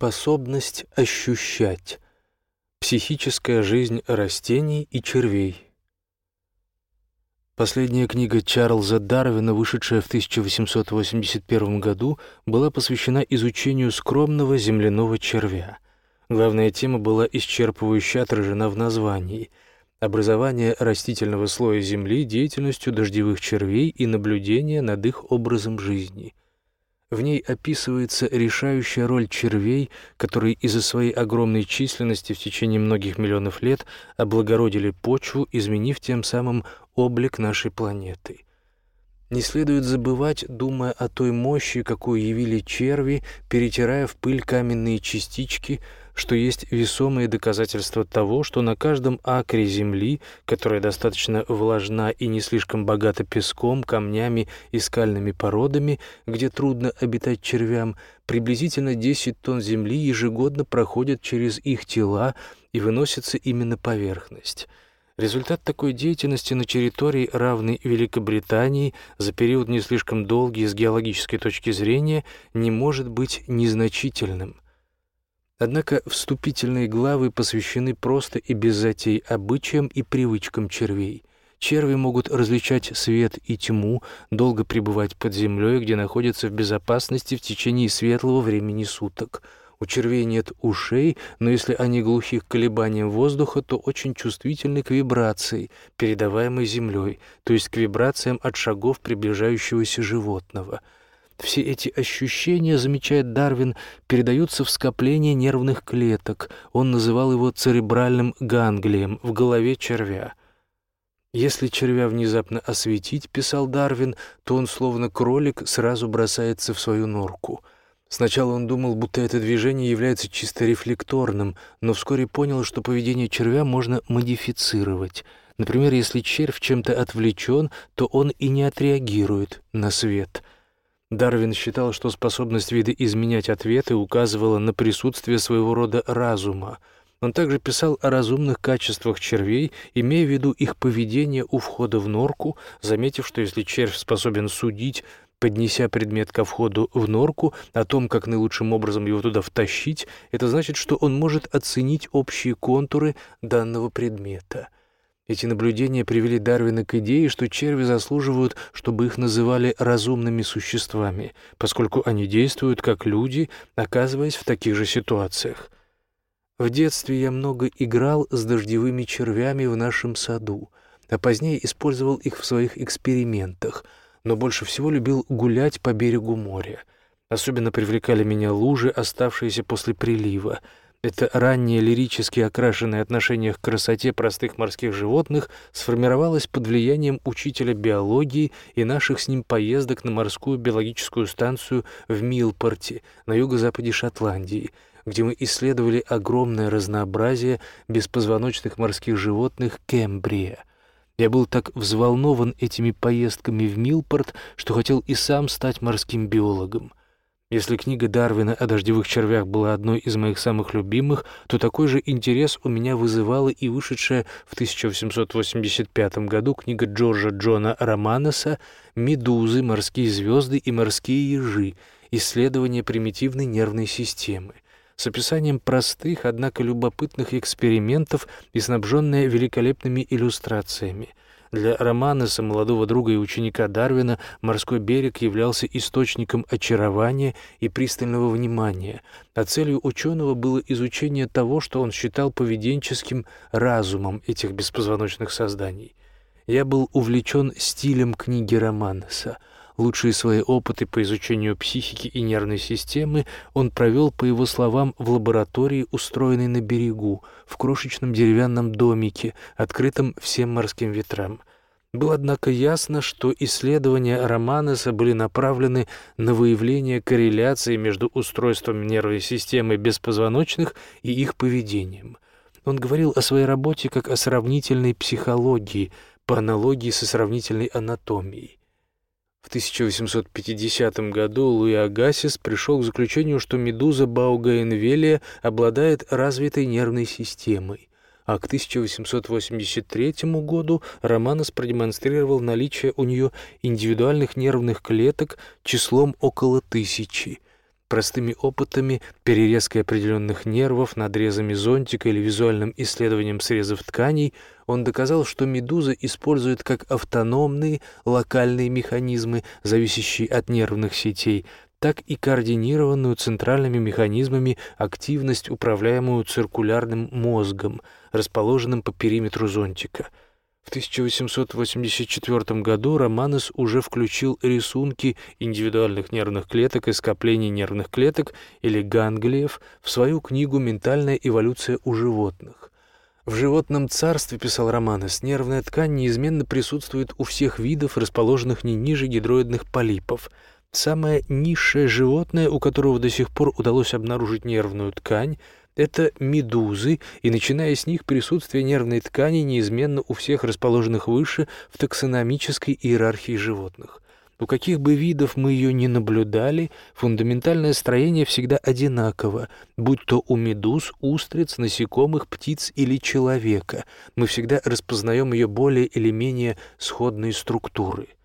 Способность ощущать. Психическая жизнь растений и червей. Последняя книга Чарльза Дарвина, вышедшая в 1881 году, была посвящена изучению скромного земляного червя. Главная тема была исчерпывающе отражена в названии — образование растительного слоя Земли деятельностью дождевых червей и наблюдение над их образом жизни — в ней описывается решающая роль червей, которые из-за своей огромной численности в течение многих миллионов лет облагородили почву, изменив тем самым облик нашей планеты. Не следует забывать, думая о той мощи, какую явили черви, перетирая в пыль каменные частички – что есть весомые доказательства того, что на каждом акре земли, которая достаточно влажна и не слишком богата песком, камнями и скальными породами, где трудно обитать червям, приблизительно 10 тонн земли ежегодно проходят через их тела и выносятся именно поверхность. Результат такой деятельности на территории, равной Великобритании, за период не слишком долгий с геологической точки зрения, не может быть незначительным – Однако вступительные главы посвящены просто и без затей обычаям и привычкам червей. Черви могут различать свет и тьму, долго пребывать под землей, где находятся в безопасности в течение светлого времени суток. У червей нет ушей, но если они глухи к колебаниям воздуха, то очень чувствительны к вибрации, передаваемой землей, то есть к вибрациям от шагов приближающегося животного — все эти ощущения, замечает Дарвин, передаются в скопление нервных клеток. Он называл его церебральным ганглием в голове червя. Если червя внезапно осветить, писал Дарвин, то он, словно кролик, сразу бросается в свою норку. Сначала он думал, будто это движение является чисто рефлекторным, но вскоре понял, что поведение червя можно модифицировать. Например, если червь чем-то отвлечен, то он и не отреагирует на свет — Дарвин считал, что способность вида изменять ответы указывала на присутствие своего рода разума. Он также писал о разумных качествах червей, имея в виду их поведение у входа в норку, заметив, что если червь способен судить, поднеся предмет ко входу в норку, о том, как наилучшим образом его туда втащить, это значит, что он может оценить общие контуры данного предмета — эти наблюдения привели Дарвина к идее, что черви заслуживают, чтобы их называли разумными существами, поскольку они действуют как люди, оказываясь в таких же ситуациях. В детстве я много играл с дождевыми червями в нашем саду, а позднее использовал их в своих экспериментах, но больше всего любил гулять по берегу моря. Особенно привлекали меня лужи, оставшиеся после прилива — это раннее лирически окрашенное отношение к красоте простых морских животных сформировалось под влиянием учителя биологии и наших с ним поездок на морскую биологическую станцию в Милпорте на юго-западе Шотландии, где мы исследовали огромное разнообразие беспозвоночных морских животных Кембрия. Я был так взволнован этими поездками в Милпорт, что хотел и сам стать морским биологом — если книга Дарвина о дождевых червях была одной из моих самых любимых, то такой же интерес у меня вызывала и вышедшая в 1885 году книга Джорджа Джона Романеса «Медузы, морские звезды и морские ежи. Исследование примитивной нервной системы» с описанием простых, однако любопытных экспериментов и снабженная великолепными иллюстрациями – для Романеса, молодого друга и ученика Дарвина, морской берег являлся источником очарования и пристального внимания, а целью ученого было изучение того, что он считал поведенческим разумом этих беспозвоночных созданий. Я был увлечен стилем книги Романеса — Лучшие свои опыты по изучению психики и нервной системы он провел, по его словам, в лаборатории, устроенной на берегу, в крошечном деревянном домике, открытом всем морским ветрам. Было, однако, ясно, что исследования Романеса были направлены на выявление корреляции между устройством нервной системы беспозвоночных и их поведением. Он говорил о своей работе как о сравнительной психологии, по аналогии со сравнительной анатомией. В 1850 году Луи Агасис пришел к заключению, что медуза Баугаенвелия обладает развитой нервной системой, а к 1883 году Романос продемонстрировал наличие у нее индивидуальных нервных клеток числом около тысячи. Простыми опытами, перерезкой определенных нервов, надрезами зонтика или визуальным исследованием срезов тканей он доказал, что медуза использует как автономные локальные механизмы, зависящие от нервных сетей, так и координированную центральными механизмами активность, управляемую циркулярным мозгом, расположенным по периметру зонтика — в 1884 году Романес уже включил рисунки индивидуальных нервных клеток и скоплений нервных клеток или ганглиев в свою книгу «Ментальная эволюция у животных». В животном царстве, писал Романес, нервная ткань неизменно присутствует у всех видов, расположенных не ниже гидроидных полипов. Самое низшее животное, у которого до сих пор удалось обнаружить нервную ткань — это медузы, и начиная с них присутствие нервной ткани неизменно у всех расположенных выше в таксономической иерархии животных. У каких бы видов мы ее ни наблюдали, фундаментальное строение всегда одинаково, будь то у медуз, устриц, насекомых, птиц или человека. Мы всегда распознаем ее более или менее сходные структуры —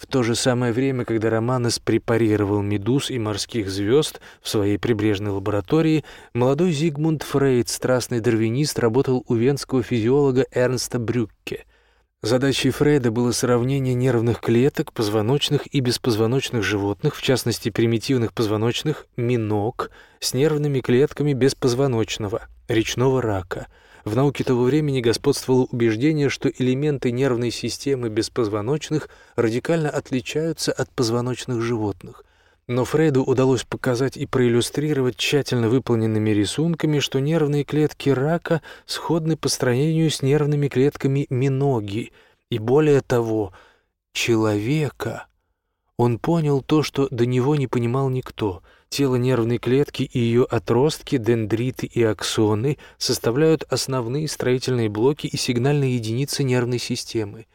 в то же самое время, когда Романес препарировал медуз и морских звезд в своей прибрежной лаборатории, молодой Зигмунд Фрейд, страстный дарвинист, работал у венского физиолога Эрнста Брюкке. Задачей Фрейда было сравнение нервных клеток, позвоночных и беспозвоночных животных, в частности примитивных позвоночных, миног, с нервными клетками беспозвоночного, речного рака — в науке того времени господствовало убеждение, что элементы нервной системы беспозвоночных радикально отличаются от позвоночных животных. Но Фрейду удалось показать и проиллюстрировать тщательно выполненными рисунками, что нервные клетки рака сходны по строению с нервными клетками миноги, и более того, человека. Он понял то, что до него не понимал никто — Тело нервной клетки и ее отростки, дендриты и аксоны составляют основные строительные блоки и сигнальные единицы нервной системы.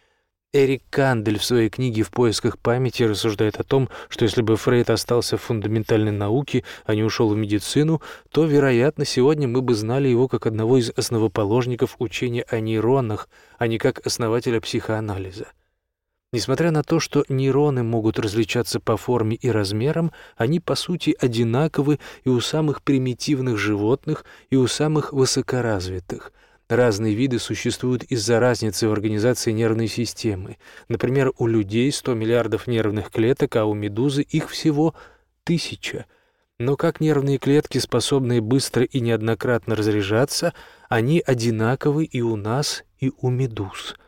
Эрик Кандель в своей книге «В поисках памяти» рассуждает о том, что если бы Фрейд остался в фундаментальной науке, а не ушел в медицину, то, вероятно, сегодня мы бы знали его как одного из основоположников учения о нейронах, а не как основателя психоанализа. Несмотря на то, что нейроны могут различаться по форме и размерам, они по сути одинаковы и у самых примитивных животных, и у самых высокоразвитых. Разные виды существуют из-за разницы в организации нервной системы. Например, у людей 100 миллиардов нервных клеток, а у медузы их всего тысяча. Но как нервные клетки, способные быстро и неоднократно разряжаться, они одинаковы и у нас, и у медуз —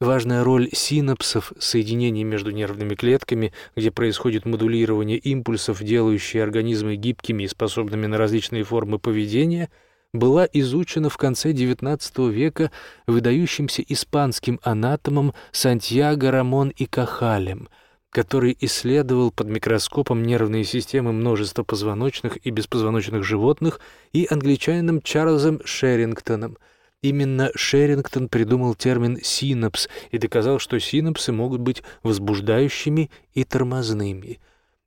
Важная роль синапсов, соединений между нервными клетками, где происходит модулирование импульсов, делающие организмы гибкими и способными на различные формы поведения, была изучена в конце XIX века выдающимся испанским анатомом Сантьяго Рамон и Кахалем, который исследовал под микроскопом нервные системы множества позвоночных и беспозвоночных животных, и англичанином Чарльзом Шерингтоном – Именно Шерингтон придумал термин «синапс» и доказал, что синапсы могут быть возбуждающими и тормозными.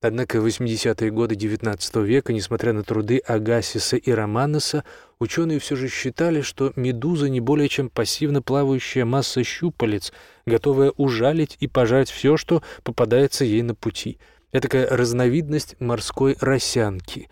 Однако в 80-е годы XIX века, несмотря на труды Агасиса и Романоса, ученые все же считали, что медуза не более чем пассивно плавающая масса щупалец, готовая ужалить и пожать все, что попадается ей на пути. Это такая разновидность морской росянки.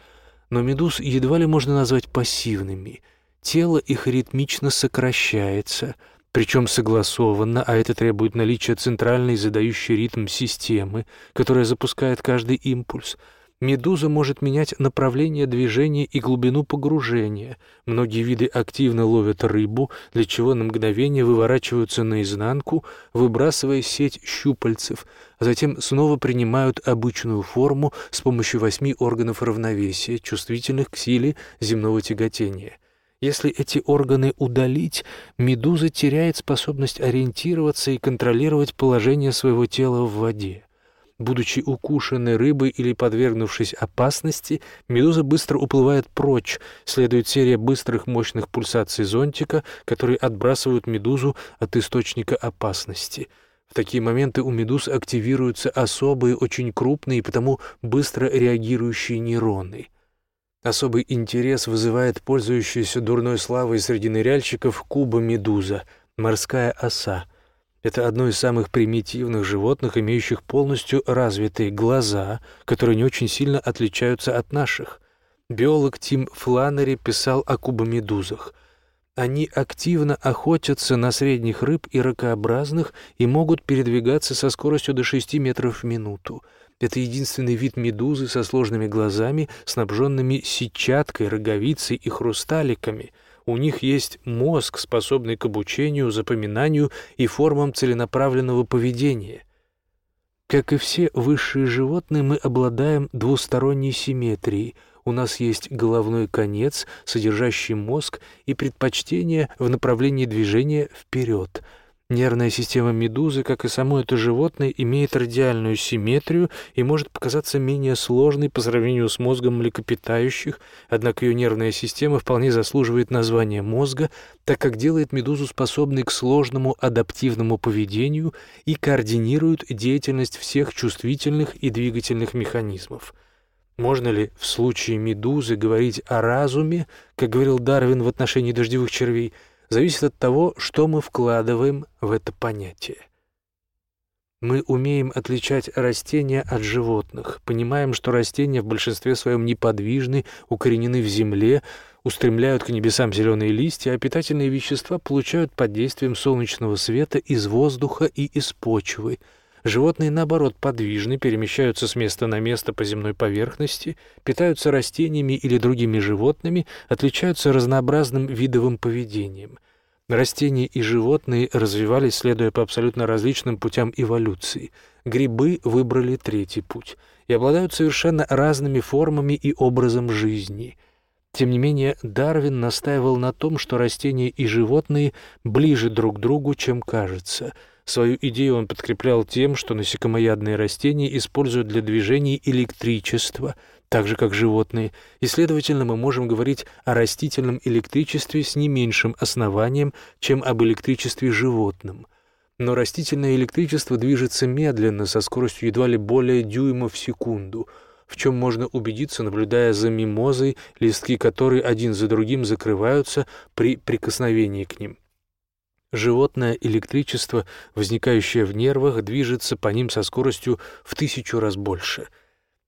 Но медуз едва ли можно назвать пассивными — тело их ритмично сокращается, причем согласованно, а это требует наличия центральной задающей ритм системы, которая запускает каждый импульс. Медуза может менять направление движения и глубину погружения. Многие виды активно ловят рыбу, для чего на мгновение выворачиваются наизнанку, выбрасывая сеть щупальцев, а затем снова принимают обычную форму с помощью восьми органов равновесия, чувствительных к силе земного тяготения. Если эти органы удалить, медуза теряет способность ориентироваться и контролировать положение своего тела в воде. Будучи укушенной рыбой или подвергнувшись опасности, медуза быстро уплывает прочь, следует серия быстрых мощных пульсаций зонтика, которые отбрасывают медузу от источника опасности. В такие моменты у медуз активируются особые, очень крупные и потому быстро реагирующие нейроны — Особый интерес вызывает пользующаяся дурной славой среди ныряльщиков куба-медуза, морская оса. Это одно из самых примитивных животных, имеющих полностью развитые глаза, которые не очень сильно отличаются от наших. Биолог Тим Фланнери писал о кубомедузах. Они активно охотятся на средних рыб и ракообразных и могут передвигаться со скоростью до 6 метров в минуту. Это единственный вид медузы со сложными глазами, снабженными сетчаткой, роговицей и хрусталиками. У них есть мозг, способный к обучению, запоминанию и формам целенаправленного поведения. Как и все высшие животные, мы обладаем двусторонней симметрией. У нас есть головной конец, содержащий мозг, и предпочтение в направлении движения вперед — Нервная система медузы, как и само это животное, имеет радиальную симметрию и может показаться менее сложной по сравнению с мозгом млекопитающих, однако ее нервная система вполне заслуживает названия мозга, так как делает медузу способной к сложному адаптивному поведению и координирует деятельность всех чувствительных и двигательных механизмов. Можно ли в случае медузы говорить о разуме, как говорил Дарвин в отношении дождевых червей – зависит от того, что мы вкладываем в это понятие. Мы умеем отличать растения от животных, понимаем, что растения в большинстве своем неподвижны, укоренены в земле, устремляют к небесам зеленые листья, а питательные вещества получают под действием солнечного света из воздуха и из почвы — Животные, наоборот, подвижны, перемещаются с места на место по земной поверхности, питаются растениями или другими животными, отличаются разнообразным видовым поведением. Растения и животные развивались, следуя по абсолютно различным путям эволюции. Грибы выбрали третий путь и обладают совершенно разными формами и образом жизни – тем не менее, Дарвин настаивал на том, что растения и животные ближе друг к другу, чем кажется — Свою идею он подкреплял тем, что насекомоядные растения используют для движения электричество, так же как животные, и, следовательно, мы можем говорить о растительном электричестве с не меньшим основанием, чем об электричестве животным. Но растительное электричество движется медленно, со скоростью едва ли более дюйма в секунду, в чем можно убедиться, наблюдая за мимозой, листки которой один за другим закрываются при прикосновении к ним. Животное электричество, возникающее в нервах, движется по ним со скоростью в тысячу раз больше.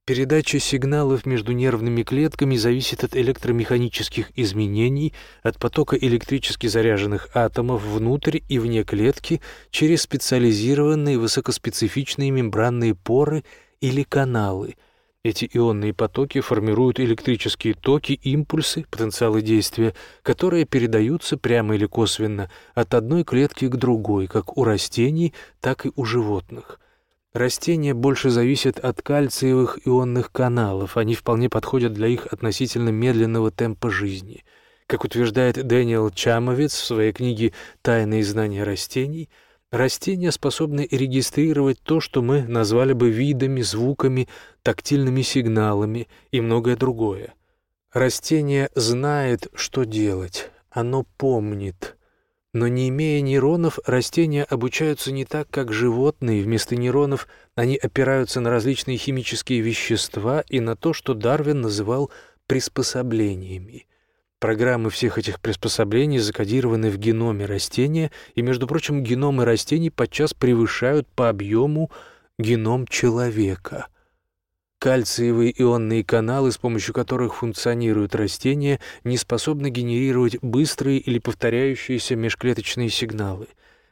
Передача сигналов между нервными клетками зависит от электромеханических изменений, от потока электрически заряженных атомов внутрь и вне клетки через специализированные высокоспецифичные мембранные поры или каналы — эти ионные потоки формируют электрические токи, импульсы, потенциалы действия, которые передаются прямо или косвенно от одной клетки к другой, как у растений, так и у животных. Растения больше зависят от кальциевых ионных каналов, они вполне подходят для их относительно медленного темпа жизни. Как утверждает Дэниел Чамовец в своей книге «Тайные знания растений», Растения способны регистрировать то, что мы назвали бы видами, звуками, тактильными сигналами и многое другое. Растение знает, что делать, оно помнит. Но не имея нейронов, растения обучаются не так, как животные. Вместо нейронов они опираются на различные химические вещества и на то, что Дарвин называл приспособлениями. Программы всех этих приспособлений закодированы в геноме растения, и, между прочим, геномы растений подчас превышают по объему геном человека. Кальциевые ионные каналы, с помощью которых функционируют растения, не способны генерировать быстрые или повторяющиеся межклеточные сигналы.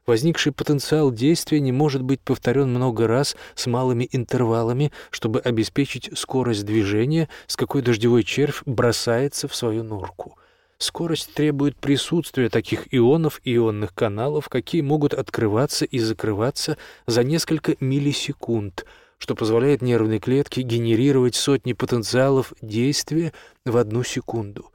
Возникший потенциал действия не может быть повторен много раз с малыми интервалами, чтобы обеспечить скорость движения, с какой дождевой червь бросается в свою норку. Скорость требует присутствия таких ионов и ионных каналов, какие могут открываться и закрываться за несколько миллисекунд, что позволяет нервной клетке генерировать сотни потенциалов действия в одну секунду.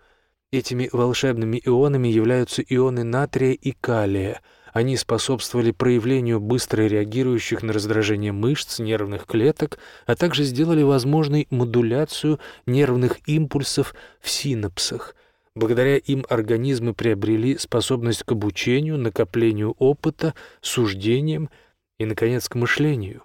Этими волшебными ионами являются ионы натрия и калия. Они способствовали проявлению быстро реагирующих на раздражение мышц, нервных клеток, а также сделали возможной модуляцию нервных импульсов в синапсах — Благодаря им организмы приобрели способность к обучению, накоплению опыта, суждениям и, наконец, к мышлению.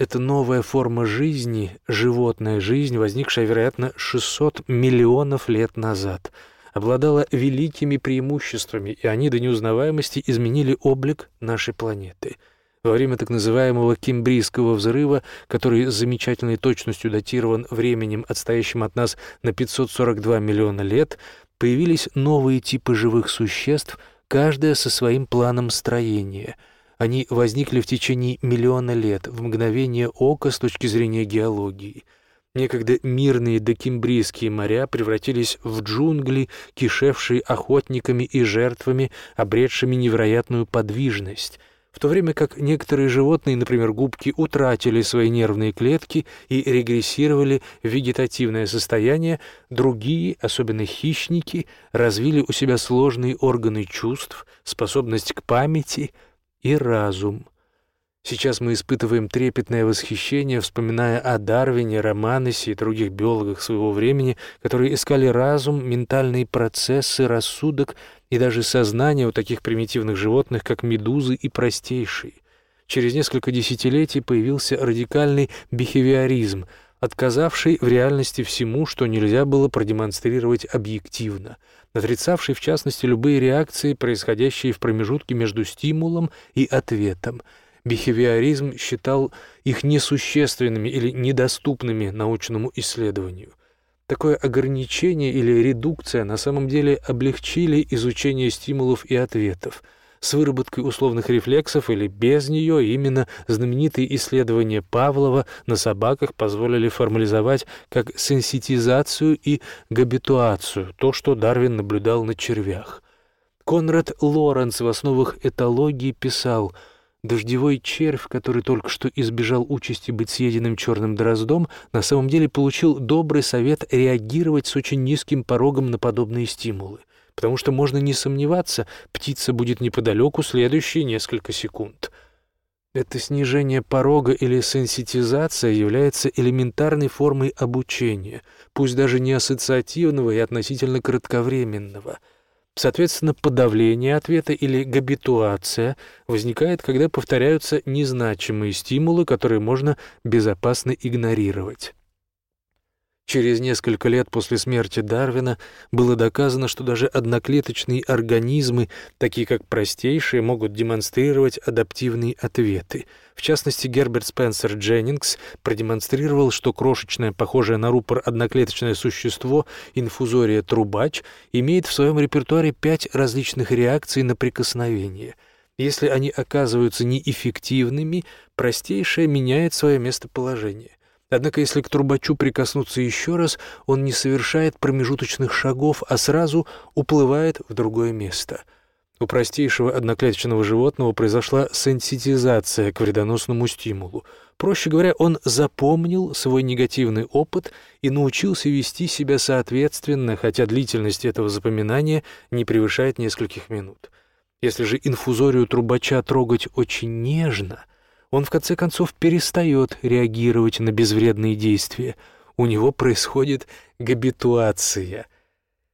Это новая форма жизни, животная жизнь, возникшая, вероятно, 600 миллионов лет назад. обладала великими преимуществами, и они до неузнаваемости изменили облик нашей планеты. Во время так называемого Кембрийского взрыва, который с замечательной точностью датирован временем, отстоящим от нас на 542 миллиона лет, появились новые типы живых существ, каждая со своим планом строения. Они возникли в течение миллиона лет, в мгновение ока с точки зрения геологии — Некогда мирные докембрийские моря превратились в джунгли, кишевшие охотниками и жертвами, обретшими невероятную подвижность, в то время как некоторые животные, например, губки, утратили свои нервные клетки и регрессировали в вегетативное состояние, другие, особенно хищники, развили у себя сложные органы чувств, способность к памяти и разум. Сейчас мы испытываем трепетное восхищение, вспоминая о Дарвине, Романосе и других биологах своего времени, которые искали разум, ментальные процессы, рассудок и даже сознание у таких примитивных животных, как медузы и простейшие. Через несколько десятилетий появился радикальный бихевиоризм, отказавший в реальности всему, что нельзя было продемонстрировать объективно, отрицавший в частности любые реакции, происходящие в промежутке между стимулом и ответом — Бихевиоризм считал их несущественными или недоступными научному исследованию. Такое ограничение или редукция на самом деле облегчили изучение стимулов и ответов. С выработкой условных рефлексов или без нее именно знаменитые исследования Павлова на собаках позволили формализовать как сенситизацию и габитуацию то, что Дарвин наблюдал на червях. Конрад Лоренц в основах этологии писал – Дождевой червь, который только что избежал участи быть съеденным черным дроздом, на самом деле получил добрый совет реагировать с очень низким порогом на подобные стимулы, потому что можно не сомневаться, птица будет неподалеку следующие несколько секунд. Это снижение порога или сенситизация является элементарной формой обучения, пусть даже не ассоциативного и относительно кратковременного — Соответственно, подавление ответа или габитуация возникает, когда повторяются незначимые стимулы, которые можно безопасно игнорировать. Через несколько лет после смерти Дарвина было доказано, что даже одноклеточные организмы, такие как простейшие, могут демонстрировать адаптивные ответы. В частности, Герберт Спенсер Дженнингс продемонстрировал, что крошечное, похожее на рупор одноклеточное существо, инфузория трубач, имеет в своем репертуаре пять различных реакций на прикосновение. Если они оказываются неэффективными, простейшее меняет свое местоположение. Однако если к трубачу прикоснуться еще раз, он не совершает промежуточных шагов, а сразу уплывает в другое место. У простейшего одноклеточного животного произошла сенситизация к вредоносному стимулу. Проще говоря, он запомнил свой негативный опыт и научился вести себя соответственно, хотя длительность этого запоминания не превышает нескольких минут. Если же инфузорию трубача трогать очень нежно, он в конце концов перестает реагировать на безвредные действия. У него происходит габитуация.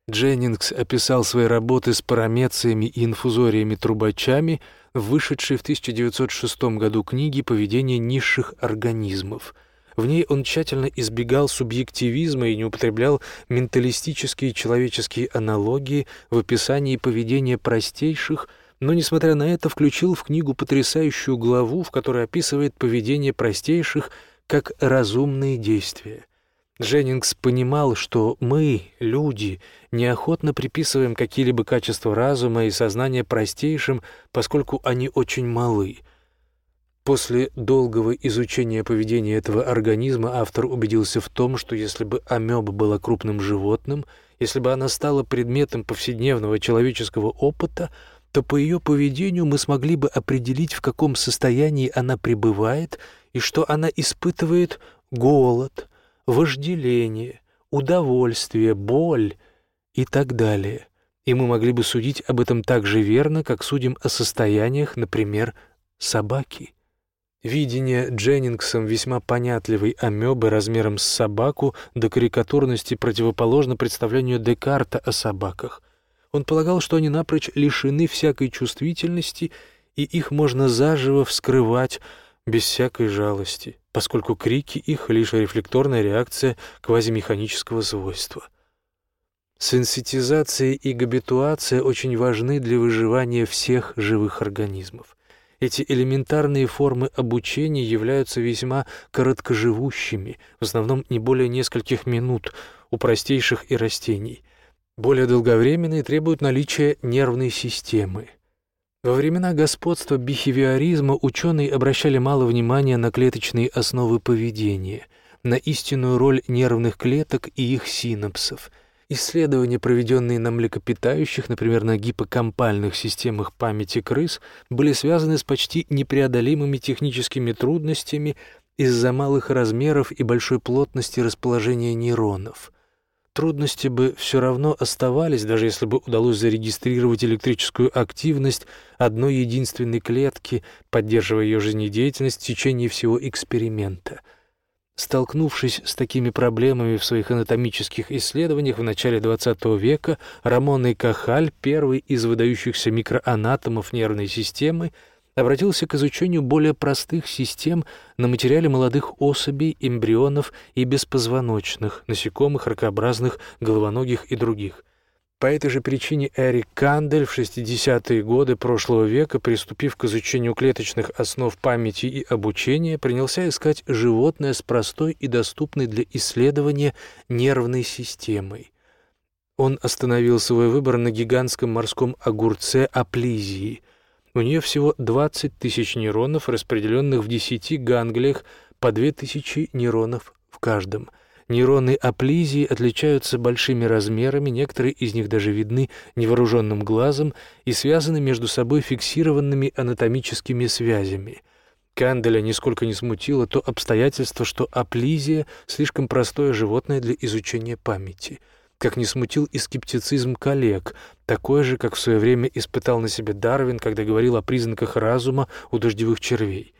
Дженнингс описал свои работы с парамециями и инфузориями-трубачами в вышедшей в 1906 году книге «Поведение низших организмов». В ней он тщательно избегал субъективизма и не употреблял менталистические человеческие аналогии в описании поведения простейших – но, несмотря на это, включил в книгу потрясающую главу, в которой описывает поведение простейших как разумные действия. Дженнингс понимал, что мы, люди, неохотно приписываем какие-либо качества разума и сознания простейшим, поскольку они очень малы. После долгого изучения поведения этого организма автор убедился в том, что если бы амеба была крупным животным, если бы она стала предметом повседневного человеческого опыта — то по ее поведению мы смогли бы определить, в каком состоянии она пребывает и что она испытывает голод, вожделение, удовольствие, боль и так далее. И мы могли бы судить об этом так же верно, как судим о состояниях, например, собаки. Видение Дженнингсом весьма понятливой амебы размером с собаку до карикатурности противоположно представлению Декарта о собаках. Он полагал, что они напрочь лишены всякой чувствительности, и их можно заживо вскрывать без всякой жалости, поскольку крики их — лишь рефлекторная реакция квазимеханического свойства. Сенситизация и габитуация очень важны для выживания всех живых организмов. Эти элементарные формы обучения являются весьма короткоживущими, в основном не более нескольких минут у простейших и растений. Более долговременные требуют наличия нервной системы. Во времена господства бихевиоризма ученые обращали мало внимания на клеточные основы поведения, на истинную роль нервных клеток и их синапсов – Исследования, проведенные на млекопитающих, например, на гиппокампальных системах памяти крыс, были связаны с почти непреодолимыми техническими трудностями из-за малых размеров и большой плотности расположения нейронов. Трудности бы все равно оставались, даже если бы удалось зарегистрировать электрическую активность одной единственной клетки, поддерживая ее жизнедеятельность в течение всего эксперимента — Столкнувшись с такими проблемами в своих анатомических исследованиях в начале XX века, Рамон и Кахаль, первый из выдающихся микроанатомов нервной системы, обратился к изучению более простых систем на материале молодых особей, эмбрионов и беспозвоночных, насекомых, ракообразных, головоногих и других. По этой же причине Эрик Кандель в 60-е годы прошлого века, приступив к изучению клеточных основ памяти и обучения, принялся искать животное с простой и доступной для исследования нервной системой. Он остановил свой выбор на гигантском морском огурце аплизии. У нее всего 20 тысяч нейронов, распределенных в 10 ганглиях по 2000 нейронов в каждом – Нейроны аплизии отличаются большими размерами, некоторые из них даже видны невооруженным глазом и связаны между собой фиксированными анатомическими связями. Канделя нисколько не смутило то обстоятельство, что аплизия — слишком простое животное для изучения памяти — как не смутил и скептицизм коллег, такой же, как в свое время испытал на себе Дарвин, когда говорил о признаках разума у дождевых червей.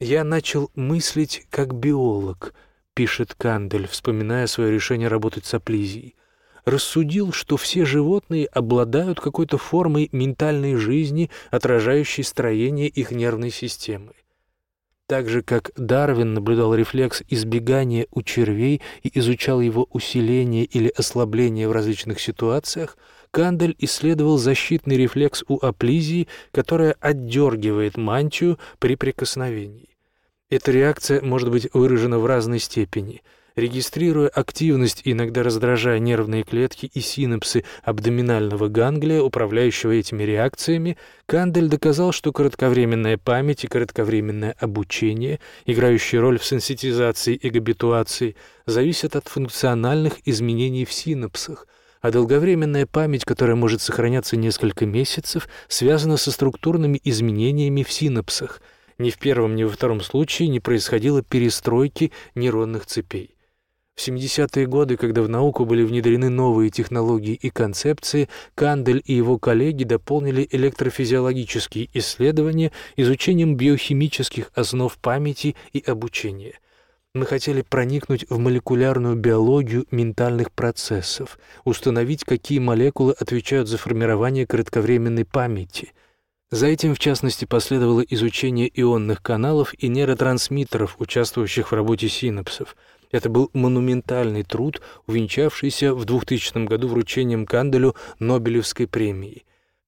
Я начал мыслить как биолог — пишет Кандель, вспоминая свое решение работать с аплизией, рассудил, что все животные обладают какой-то формой ментальной жизни, отражающей строение их нервной системы. Так же, как Дарвин наблюдал рефлекс избегания у червей и изучал его усиление или ослабление в различных ситуациях, Кандель исследовал защитный рефлекс у аплизии, которая отдергивает мантию при прикосновении. Эта реакция может быть выражена в разной степени. Регистрируя активность, иногда раздражая нервные клетки и синапсы абдоминального ганглия, управляющего этими реакциями, Кандель доказал, что кратковременная память и кратковременное обучение, играющие роль в сенситизации и габитуации, зависят от функциональных изменений в синапсах, а долговременная память, которая может сохраняться несколько месяцев, связана со структурными изменениями в синапсах – ни в первом, ни во втором случае не происходило перестройки нейронных цепей. В 70-е годы, когда в науку были внедрены новые технологии и концепции, Кандель и его коллеги дополнили электрофизиологические исследования изучением биохимических основ памяти и обучения. Мы хотели проникнуть в молекулярную биологию ментальных процессов, установить, какие молекулы отвечают за формирование кратковременной памяти – за этим, в частности, последовало изучение ионных каналов и нейротрансмиттеров, участвующих в работе синапсов. Это был монументальный труд, увенчавшийся в 2000 году вручением Канделю Нобелевской премии.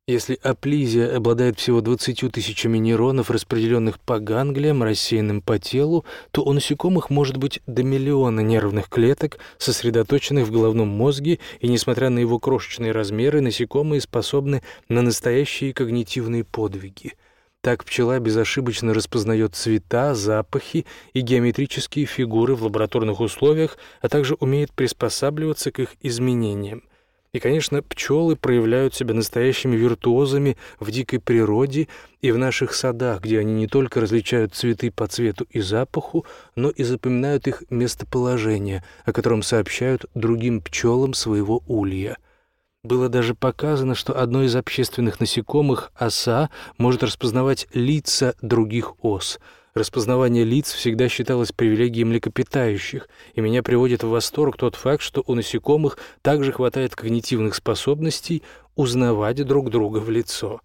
Если аплизия обладает всего 20 тысячами нейронов, распределенных по ганглиям, рассеянным по телу, то у насекомых может быть до миллиона нервных клеток, сосредоточенных в головном мозге, и, несмотря на его крошечные размеры, насекомые способны на настоящие когнитивные подвиги. Так пчела безошибочно распознает цвета, запахи и геометрические фигуры в лабораторных условиях, а также умеет приспосабливаться к их изменениям. И, конечно, пчелы проявляют себя настоящими виртуозами в дикой природе и в наших садах, где они не только различают цветы по цвету и запаху, но и запоминают их местоположение, о котором сообщают другим пчелам своего улья. Было даже показано, что одно из общественных насекомых, оса, может распознавать лица других ос — Распознавание лиц всегда считалось привилегией млекопитающих, и меня приводит в восторг тот факт, что у насекомых также хватает когнитивных способностей узнавать друг друга в лицо.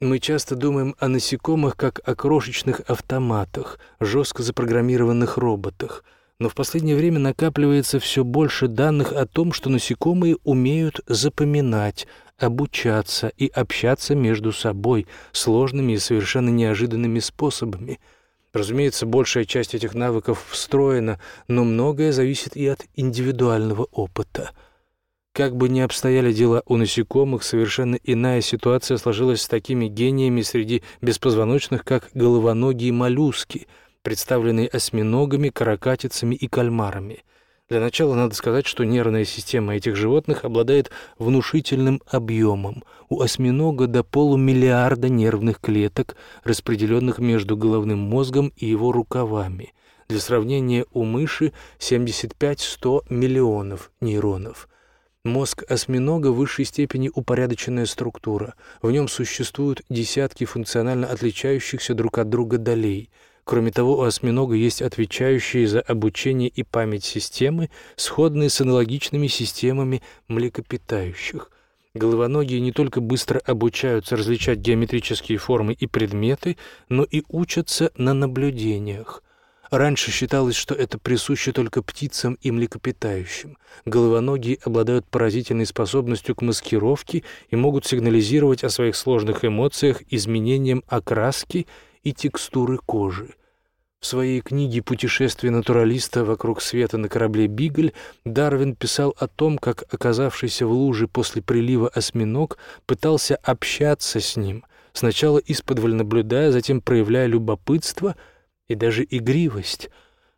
Мы часто думаем о насекомых как о крошечных автоматах, жестко запрограммированных роботах, но в последнее время накапливается все больше данных о том, что насекомые умеют запоминать, обучаться и общаться между собой сложными и совершенно неожиданными способами. Разумеется, большая часть этих навыков встроена, но многое зависит и от индивидуального опыта. Как бы ни обстояли дела у насекомых, совершенно иная ситуация сложилась с такими гениями среди беспозвоночных, как головоногие моллюски, представленные осьминогами, каракатицами и кальмарами — для начала надо сказать, что нервная система этих животных обладает внушительным объемом. У осьминога до полумиллиарда нервных клеток, распределенных между головным мозгом и его рукавами. Для сравнения, у мыши 75-100 миллионов нейронов. Мозг осьминога в высшей степени упорядоченная структура. В нем существуют десятки функционально отличающихся друг от друга долей – Кроме того, у осьминога есть отвечающие за обучение и память системы, сходные с аналогичными системами млекопитающих. Головоногие не только быстро обучаются различать геометрические формы и предметы, но и учатся на наблюдениях. Раньше считалось, что это присуще только птицам и млекопитающим. Головоногие обладают поразительной способностью к маскировке и могут сигнализировать о своих сложных эмоциях изменением окраски и текстуры кожи. В своей книге «Путешествие натуралиста вокруг света на корабле «Бигль» Дарвин писал о том, как оказавшийся в луже после прилива осьминог пытался общаться с ним, сначала исподволь наблюдая, затем проявляя любопытство и даже игривость.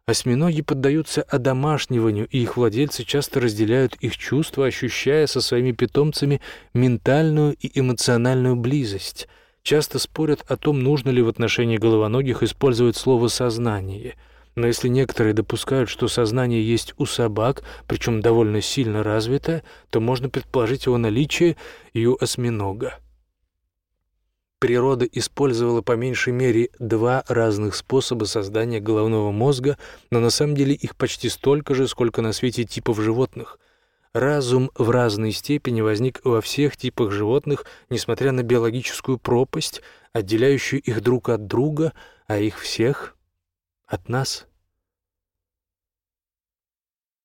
Осьминоги поддаются одомашниванию, и их владельцы часто разделяют их чувства, ощущая со своими питомцами ментальную и эмоциональную близость — часто спорят о том, нужно ли в отношении головоногих использовать слово «сознание». Но если некоторые допускают, что сознание есть у собак, причем довольно сильно развитое, то можно предположить его наличие и у осьминога. Природа использовала по меньшей мере два разных способа создания головного мозга, но на самом деле их почти столько же, сколько на свете типов животных — Разум в разной степени возник во всех типах животных, несмотря на биологическую пропасть, отделяющую их друг от друга, а их всех от нас.